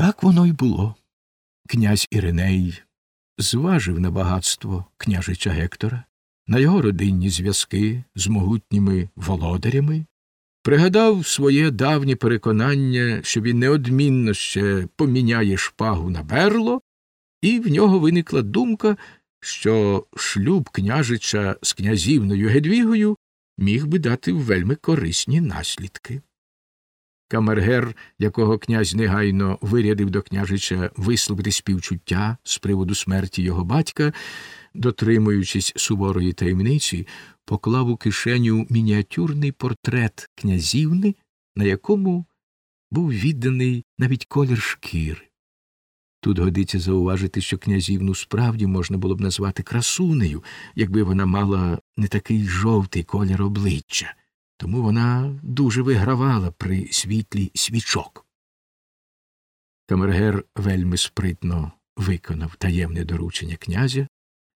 Так воно й було. Князь Іриней зважив на багатство княжича Гектора, на його родинні зв'язки з могутніми володарями, пригадав своє давнє переконання, що він неодмінно ще поміняє шпагу на берло, і в нього виникла думка, що шлюб княжича з князівною Гедвігою міг би дати вельми корисні наслідки. Камергер, якого князь негайно вирядив до княжича висловити співчуття з приводу смерті його батька, дотримуючись суворої таємниці, поклав у кишеню мініатюрний портрет князівни, на якому був відданий навіть колір шкіри. Тут годиться зауважити, що князівну справді можна було б назвати красунею, якби вона мала не такий жовтий колір обличчя, тому вона дуже вигравала при світлі свічок. Камергер вельми спритно виконав таємне доручення князя,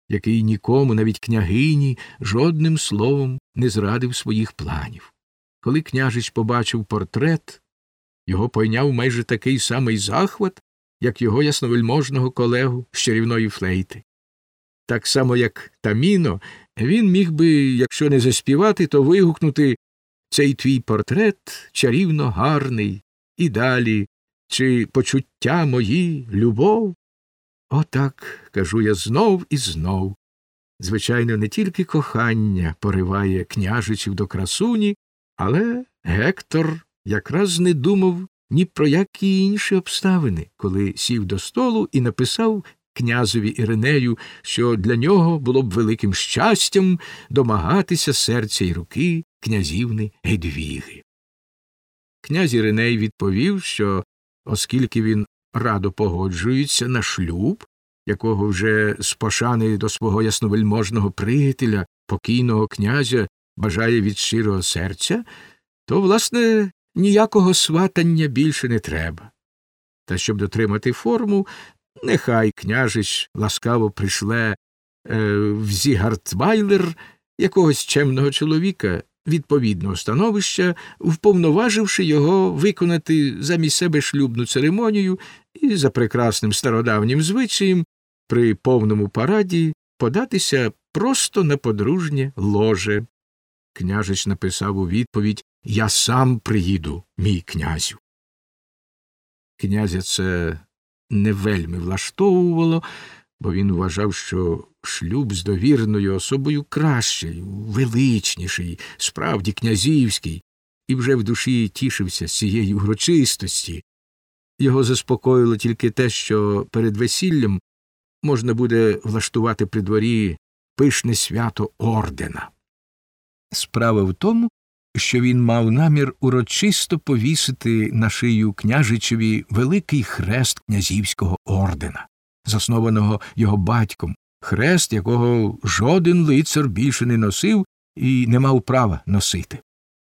який нікому, навіть княгині, жодним словом не зрадив своїх планів. Коли княжич побачив портрет, його пойняв майже такий самий захват, як його ясновельможного колегу з чарівної флейти. Так само, як Таміно, він міг би, якщо не заспівати, то вигукнути цей твій портрет чарівно гарний, і далі, чи почуття мої, любов. Отак кажу я знов і знов. Звичайно, не тільки кохання пориває княжичів до красуні, але Гектор якраз не думав ні про які інші обставини, коли сів до столу і написав князеві Іринею, що для нього було б великим щастям домагатися серця й руки князівни Гедвіги. Князь Іриней відповів, що оскільки він радо погоджується на шлюб, якого вже з пошани до свого ясновельможного приятеля, покійного князя, бажає від щирого серця, то, власне, ніякого сватання більше не треба. Та щоб дотримати форму, нехай княжич ласкаво пришле е, в Зігартвайлер якогось чемного чоловіка відповідного становища, вповноваживши його виконати замість себе шлюбну церемонію і за прекрасним стародавнім звичаєм при повному параді податися просто на подружнє ложе. Княжич написав у відповідь Я сам приїду, мій князю. Князя це не вельми влаштовувало, бо він вважав, що шлюб з довірною особою кращий, величніший, справді князівський, і вже в душі тішився з цієї урочистості. Його заспокоїло тільки те, що перед весіллям можна буде влаштувати при дворі пишне свято ордена. Справа в тому, що він мав намір урочисто повісити на шию княжичеві великий хрест князівського ордена, заснованого його батьком, хрест, якого жоден лицар більше не носив і не мав права носити.